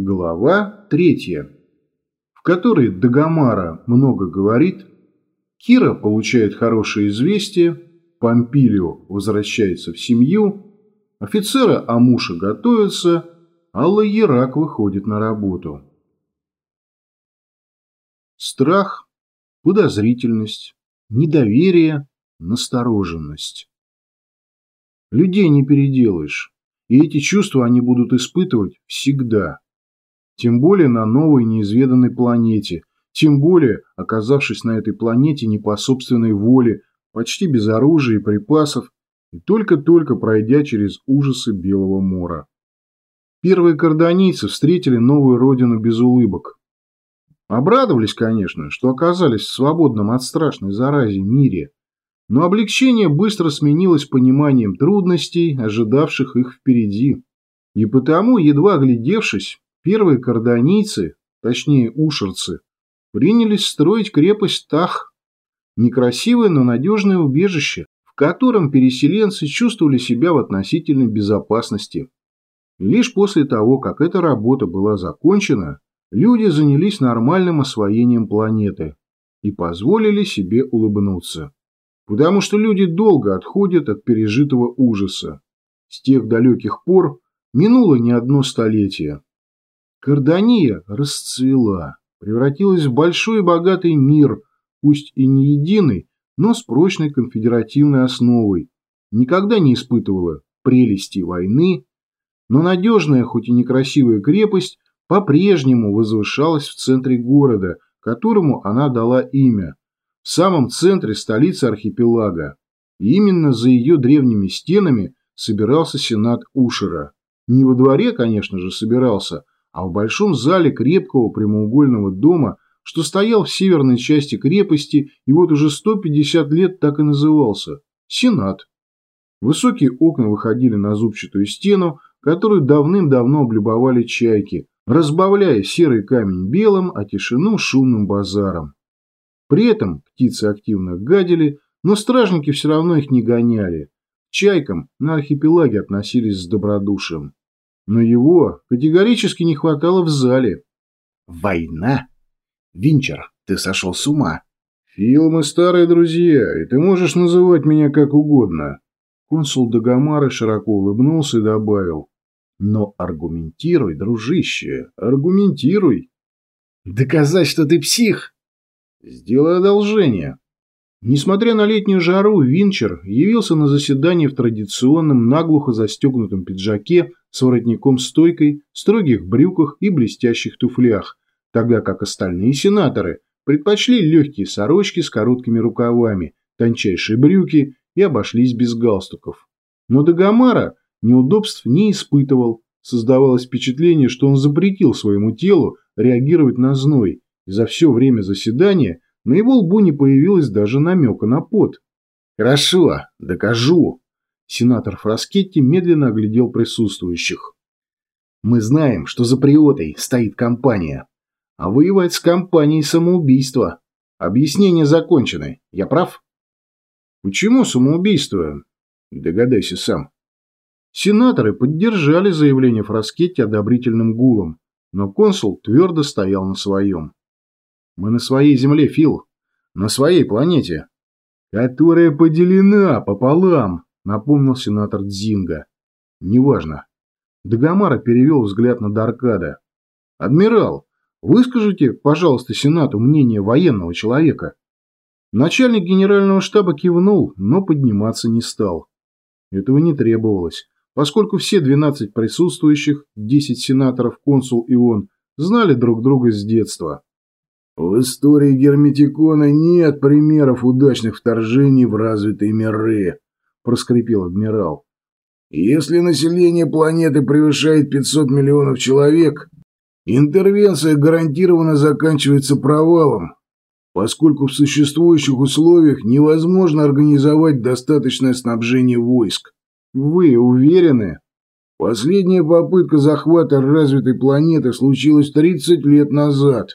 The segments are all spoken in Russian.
Глава третья, в которой Дагомара много говорит, Кира получает хорошее известие, Помпилио возвращается в семью, офицеры Амуша готовятся, а Лаерак выходит на работу. Страх, подозрительность, недоверие, настороженность. Людей не переделаешь, и эти чувства они будут испытывать всегда. Тем более на новой неизведанной планете, тем более оказавшись на этой планете не по собственной воле, почти без оружия и припасов, и только-только пройдя через ужасы Белого мора. Первые карданийцы встретили новую родину без улыбок. Обрадовались, конечно, что оказались в свободном от страшной зарази мире, но облегчение быстро сменилось пониманием трудностей, ожидавших их впереди. И потому, едва глядевшись, первые карданийцы, точнее ушерцы, принялись строить крепость Тах, некрасивое, но надежное убежище, в котором переселенцы чувствовали себя в относительной безопасности. Лишь после того, как эта работа была закончена, люди занялись нормальным освоением планеты и позволили себе улыбнуться. Потому что люди долго отходят от пережитого ужаса. С тех далеких пор минуло не одно столетие. Кардания расцвела, превратилась в большой и богатый мир, пусть и не единый, но с прочной конфедеративной основой, никогда не испытывала прелести войны, но надежная, хоть и некрасивая крепость по-прежнему возвышалась в центре города, которому она дала имя, в самом центре столицы архипелага. И именно за ее древними стенами собирался сенат Ушера. Не во дворе, конечно же, собирался, а в большом зале крепкого прямоугольного дома, что стоял в северной части крепости и вот уже 150 лет так и назывался – Сенат. Высокие окна выходили на зубчатую стену, которую давным-давно облюбовали чайки, разбавляя серый камень белым, а тишину шумным базаром. При этом птицы активно гадили, но стражники все равно их не гоняли. Чайкам на архипелаге относились с добродушием. Но его категорически не хватало в зале. «Война? Винчер, ты сошел с ума!» «Фил, мы старые друзья, и ты можешь называть меня как угодно. Консул Дагомара широко улыбнулся и добавил. «Но аргументируй, дружище, аргументируй!» «Доказать, что ты псих!» «Сделай одолжение!» Несмотря на летнюю жару, Винчер явился на заседание в традиционном наглухо застегнутом пиджаке с воротником-стойкой, строгих брюках и блестящих туфлях, тогда как остальные сенаторы предпочли легкие сорочки с короткими рукавами, тончайшие брюки и обошлись без галстуков. Но Дагомара неудобств не испытывал. Создавалось впечатление, что он запретил своему телу реагировать на зной, и за все время заседания на его лбу не появилось даже намека на пот. «Хорошо, докажу!» Сенатор Фраскетти медленно оглядел присутствующих. «Мы знаем, что за приотой стоит компания. А воевать с компанией самоубийство. Объяснения закончены. Я прав?» Почему самоубийство? Догадайся сам. Сенаторы поддержали заявление Фраскетти одобрительным гулом, но консул твердо стоял на своем. Мы на своей земле, Фил. На своей планете. Которая поделена пополам, напомнил сенатор Дзинга. Неважно. Дагомара перевел взгляд на Даркада. Адмирал, выскажите, пожалуйста, сенату мнение военного человека. Начальник генерального штаба кивнул, но подниматься не стал. Этого не требовалось, поскольку все 12 присутствующих, 10 сенаторов, консул и он, знали друг друга с детства. В истории Герметикона нет примеров удачных вторжений в развитые миры, проскрипел адмирал. Если население планеты превышает 500 миллионов человек, интервенция гарантированно заканчивается провалом, поскольку в существующих условиях невозможно организовать достаточное снабжение войск. Вы уверены? Последняя попытка захвата развитой планеты случилась 30 лет назад.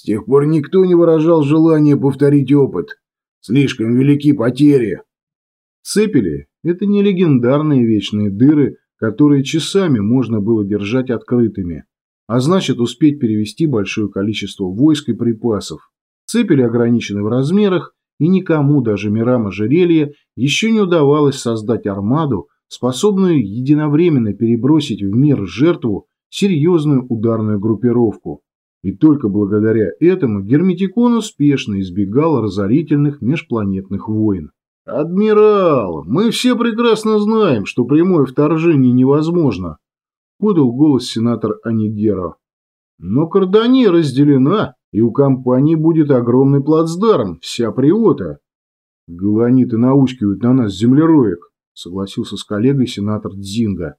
С тех пор никто не выражал желания повторить опыт. Слишком велики потери. Цепели – это не легендарные вечные дыры, которые часами можно было держать открытыми, а значит успеть перевести большое количество войск и припасов. Цепели ограничены в размерах, и никому, даже мирам ожерелья, еще не удавалось создать армаду, способную единовременно перебросить в мир жертву серьезную ударную группировку. И только благодаря этому Герметикон успешно избегал разорительных межпланетных войн. «Адмирал, мы все прекрасно знаем, что прямое вторжение невозможно», – подал голос сенатор Анигера. «Но Кардани разделена, и у компании будет огромный плацдарм, вся приота». «Галаниты наускивают на нас землероек», – согласился с коллегой сенатор Дзинга.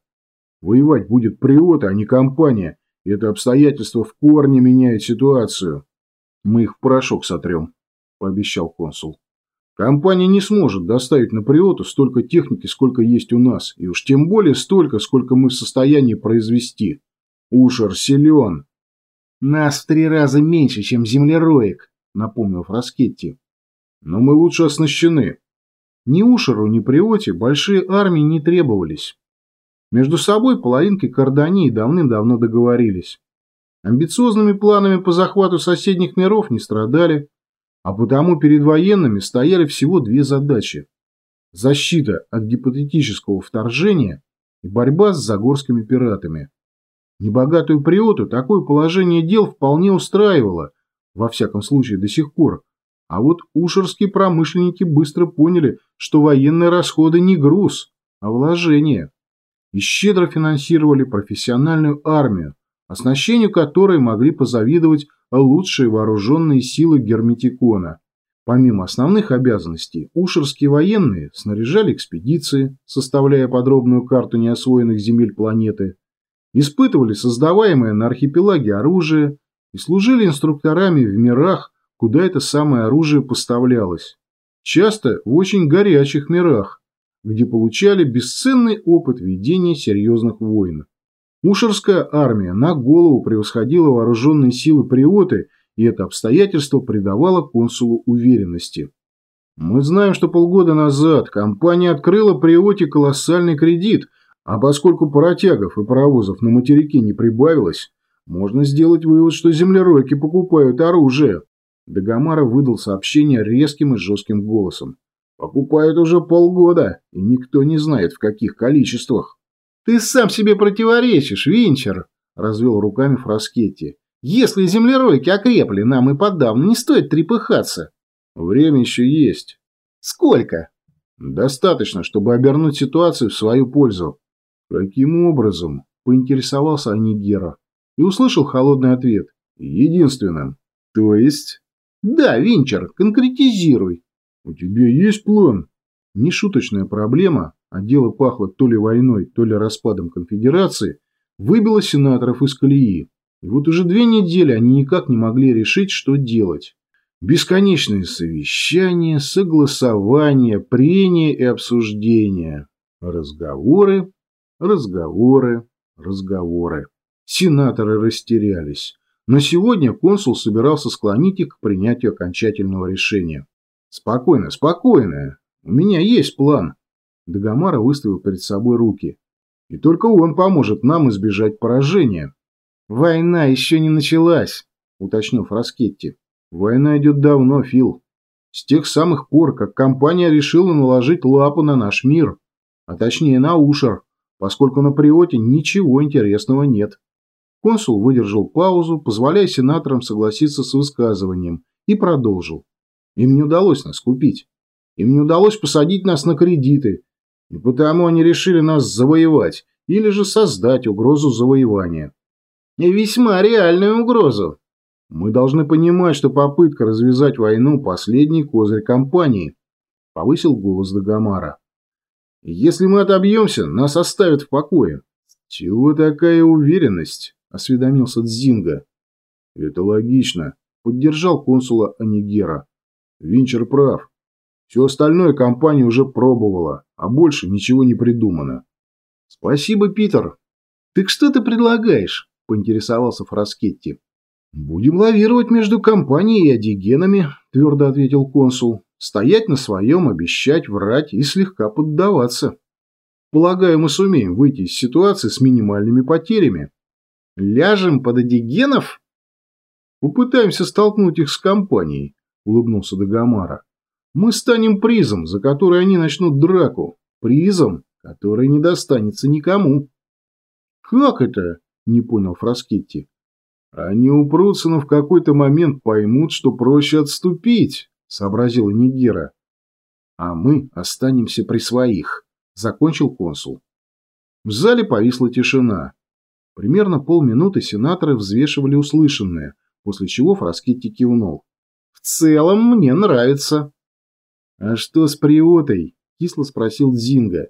«Воевать будет приота, а не компания, это обстоятельство в корне меняет ситуацию». «Мы их в порошок сотрем», – пообещал консул. Компания не сможет доставить на Приоту столько техники, сколько есть у нас, и уж тем более столько, сколько мы в состоянии произвести. Ушер силен. Нас в три раза меньше, чем землероек, напомнил Фраскетти. Но мы лучше оснащены. Ни Ушеру, ни Приоте большие армии не требовались. Между собой половинки Кардании давным-давно договорились. Амбициозными планами по захвату соседних миров не страдали, а потому перед военными стояли всего две задачи – защита от гипотетического вторжения и борьба с загорскими пиратами. Небогатую приоту такое положение дел вполне устраивало, во всяком случае до сих пор, а вот ушерские промышленники быстро поняли, что военные расходы не груз, а вложение, и щедро финансировали профессиональную армию, оснащению которой могли позавидовать лучшие вооруженные силы Герметикона. Помимо основных обязанностей, ушерские военные снаряжали экспедиции, составляя подробную карту неосвоенных земель планеты, испытывали создаваемое на архипелаге оружие и служили инструкторами в мирах, куда это самое оружие поставлялось. Часто в очень горячих мирах, где получали бесценный опыт ведения серьезных войн. Ушерская армия на голову превосходила вооруженные силы Приоты, и это обстоятельство придавало консулу уверенности. Мы знаем, что полгода назад компания открыла Приоте колоссальный кредит, а поскольку паротягов и паровозов на материке не прибавилось, можно сделать вывод, что землеройки покупают оружие. Дагомара выдал сообщение резким и жестким голосом. Покупают уже полгода, и никто не знает в каких количествах. «Ты сам себе противоречишь, Винчер!» – развел руками Фраскетти. «Если землеройки окрепли, нам и подавно не стоит трепыхаться». «Время еще есть». «Сколько?» «Достаточно, чтобы обернуть ситуацию в свою пользу». «Каким образом?» – поинтересовался Анигера. И услышал холодный ответ. «Единственным». «То есть?» «Да, Винчер, конкретизируй». «У тебя есть план?» Нешуточная проблема, а дело пахло то ли войной, то ли распадом конфедерации, выбило сенаторов из колеи. И вот уже две недели они никак не могли решить, что делать. Бесконечные совещания, согласования, прения и обсуждения. Разговоры, разговоры, разговоры. Сенаторы растерялись. Но сегодня консул собирался склонить их к принятию окончательного решения. «Спокойно, спокойно. У меня есть план. Дагомара выставил перед собой руки. И только он поможет нам избежать поражения. Война еще не началась, уточнил Фраскетти. Война идет давно, Фил. С тех самых пор, как компания решила наложить лапу на наш мир. А точнее на Ушер, поскольку на Приоте ничего интересного нет. Консул выдержал паузу, позволяя сенаторам согласиться с высказыванием, и продолжил. Им не удалось нас купить. Им не удалось посадить нас на кредиты, и потому они решили нас завоевать или же создать угрозу завоевания. И весьма реальную угрозу. Мы должны понимать, что попытка развязать войну – последний козырь компании, – повысил голос Дагомара. Если мы отобьемся, нас оставят в покое. Чего такая уверенность? – осведомился Дзинга. Это логично, – поддержал консула Анигера. Винчер прав. Все остальное компания уже пробовала, а больше ничего не придумано. Спасибо, Питер. Так что ты предлагаешь? Поинтересовался Фраскетти. Будем лавировать между компанией и одигенами, твердо ответил консул. Стоять на своем, обещать, врать и слегка поддаваться. Полагаю, мы сумеем выйти из ситуации с минимальными потерями. Ляжем под одигенов? Попытаемся столкнуть их с компанией, улыбнулся Дагомара. Мы станем призом, за который они начнут драку. Призом, который не достанется никому. Как это? Не понял Фраскетти. Они упрутся, но в какой-то момент поймут, что проще отступить, сообразила Нигера. А мы останемся при своих, закончил консул. В зале повисла тишина. Примерно полминуты сенаторы взвешивали услышанное, после чего Фраскетти кивнул. «В целом мне нравится». «А что с Приотой?» – кисло спросил Зинга.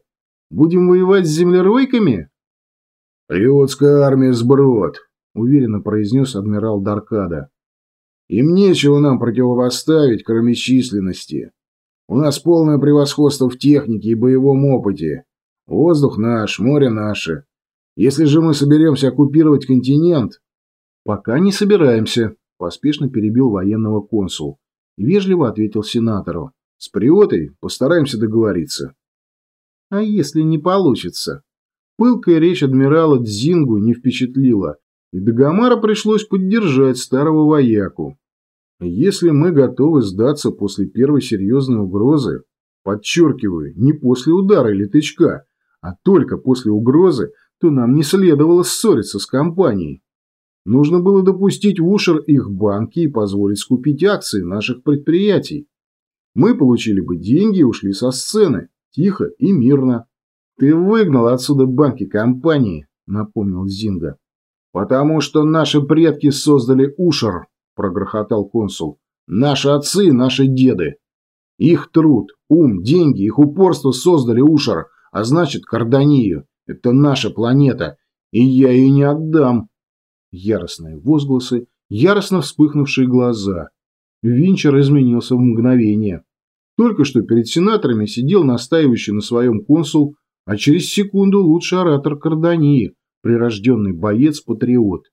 «Будем воевать с землеройками?» «Приотская армия сброд», – уверенно произнес адмирал Даркада. «Им нечего нам противопоставить, кроме численности. У нас полное превосходство в технике и боевом опыте. Воздух наш, море наше. Если же мы соберемся оккупировать континент... Пока не собираемся, поспешно перебил военного консул. Вежливо ответил сенатору. С Приотой постараемся договориться. А если не получится? Пылкая речь адмирала Дзингу не впечатлила, и Дагомара пришлось поддержать старого вояку. Если мы готовы сдаться после первой серьезной угрозы, подчеркиваю, не после удара или тычка, а только после угрозы, то нам не следовало ссориться с компанией. Нужно было допустить в Ушер их банки и позволить скупить акции наших предприятий. Мы получили бы деньги и ушли со сцены, тихо и мирно. Ты выгнал отсюда банки компании, напомнил Зинга. Потому что наши предки создали Ушер, прогрохотал консул. Наши отцы, наши деды. Их труд, ум, деньги, их упорство создали Ушер, а значит Карданию. Это наша планета, и я ее не отдам. Яростные возгласы, яростно вспыхнувшие глаза. Винчер изменился в мгновение. Только что перед сенаторами сидел настаивающий на своем консул, а через секунду лучший оратор Кардании, прирожденный боец-патриот.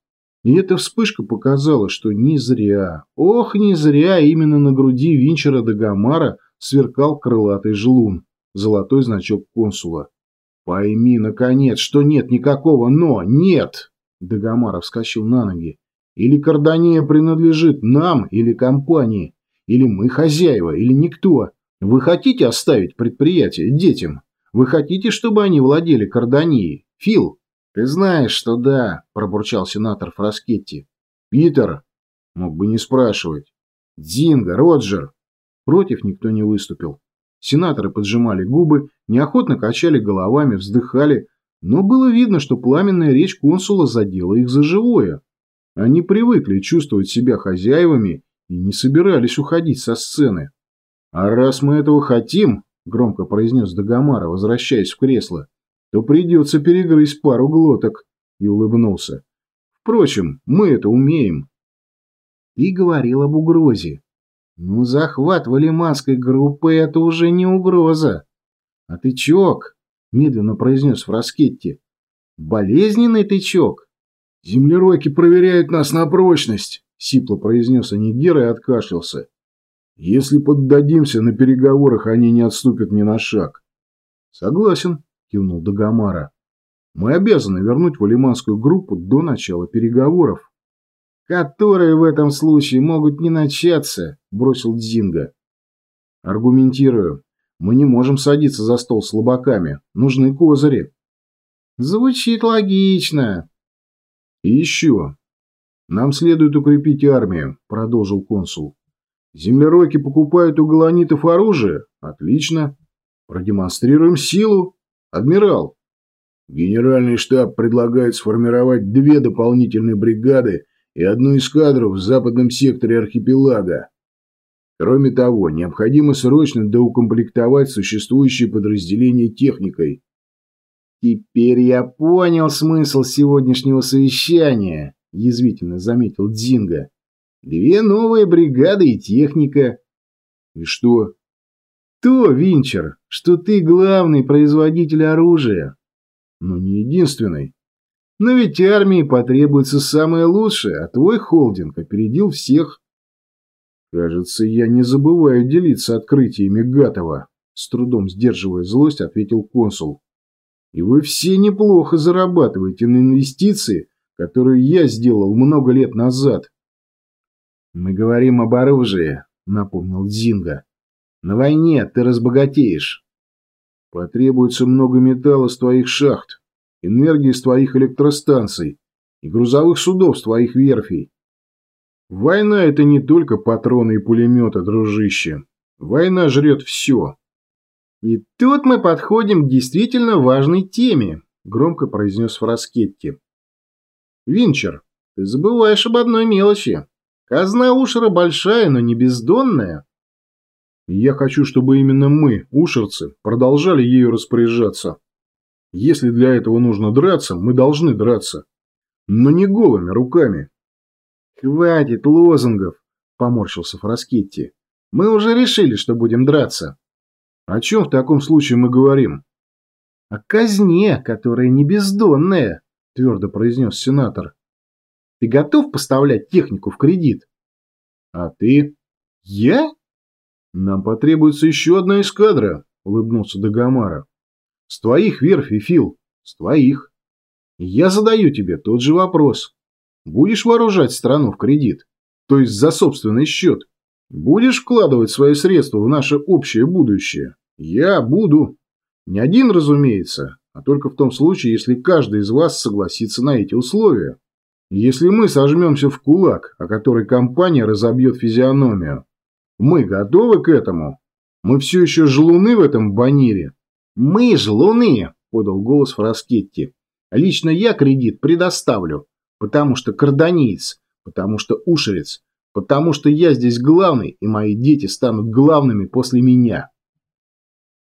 И эта вспышка показала, что не зря, ох, не зря именно на груди Винчера Дагомара сверкал крылатый жлун, золотой значок консула. «Пойми, наконец, что нет никакого «но», нет!» Дагомаров вскочил на ноги. «Или Кардания принадлежит нам или компании, или мы хозяева, или никто. Вы хотите оставить предприятие детям? Вы хотите, чтобы они владели Карданией? Фил?» «Ты знаешь, что да», – пробурчал сенатор Фраскетти. «Питер?» Мог бы не спрашивать. «Динго, Роджер?» Против никто не выступил. Сенаторы поджимали губы, неохотно качали головами, вздыхали, но было видно, что пламенная речь консула задела их за живое. Они привыкли чувствовать себя хозяевами и не собирались уходить со сцены. «А раз мы этого хотим», – громко произнес Дагомара, возвращаясь в кресло, – «то придется перегрызть пару глоток», – и улыбнулся. «Впрочем, мы это умеем». И говорил об угрозе. Ну, захват валиманской группы – это уже не угроза. А тычок, медленно произнес Фраскетти. Болезненный тычок. Землеройки проверяют нас на прочность, сипло произнес Анигер и откашлялся. Если поддадимся на переговорах, они не отступят ни на шаг. Согласен, кивнул Дагомара. Мы обязаны вернуть валиманскую группу до начала переговоров которые в этом случае могут не начаться, бросил Дзинга. Аргументирую. Мы не можем садиться за стол слабаками. Нужны козыри. Звучит логично. И еще. Нам следует укрепить армию, продолжил консул. Землеройки покупают у галанитов оружие? Отлично. Продемонстрируем силу. Адмирал. Генеральный штаб предлагает сформировать две дополнительные бригады и одну эскадру в западном секторе архипелага. Кроме того, необходимо срочно доукомплектовать существующие подразделения техникой. «Теперь я понял смысл сегодняшнего совещания», – язвительно заметил Дзинга. «Две новые бригады и техника». «И что?» «То, Винчер, что ты главный производитель оружия». «Но не единственный. Но ведь армии потребуется самое лучшее, а твой холдинг опередил всех. Кажется, я не забываю делиться открытиями Гатова, с трудом сдерживая злость, ответил консул. И вы все неплохо зарабатываете на инвестиции, которую я сделал много лет назад. Мы говорим об оружии, напомнил Дзинга. На войне ты разбогатеешь. Потребуется много металла с твоих шахт, энергии с твоих электростанций и грузовых судов с твоих верфей. Война – это не только патроны и пулеметы, дружище. Война жрет все. И тут мы подходим к действительно важной теме, громко произнес Фраскетти. Винчер, ты забываешь об одной мелочи. Казна Ушера большая, но не бездонная. Я хочу, чтобы именно мы, ушерцы, продолжали ею распоряжаться. Если для этого нужно драться, мы должны драться. Но не голыми руками. Хватит лозунгов, поморщился Фраскетти. Мы уже решили, что будем драться. О чем в таком случае мы говорим? О казне, которая не бездонная, твердо произнес сенатор. Ты готов поставлять технику в кредит? А ты? Я? «Нам потребуется еще одна эскадра», — улыбнулся Дагомара. «С твоих верфей, Фил, с твоих. Я задаю тебе тот же вопрос. Будешь вооружать страну в кредит, то есть за собственный счет? Будешь вкладывать свои средства в наше общее будущее? Я буду. Не один, разумеется, а только в том случае, если каждый из вас согласится на эти условия. Если мы сожмемся в кулак, о который компания разобьет физиономию, мы готовы к этому? Мы все еще жлуны в этом банире? Мы жлуны, подал голос Фраскетти. Лично я кредит предоставлю, потому что карданеец, потому что ушерец, потому что я здесь главный, и мои дети станут главными после меня.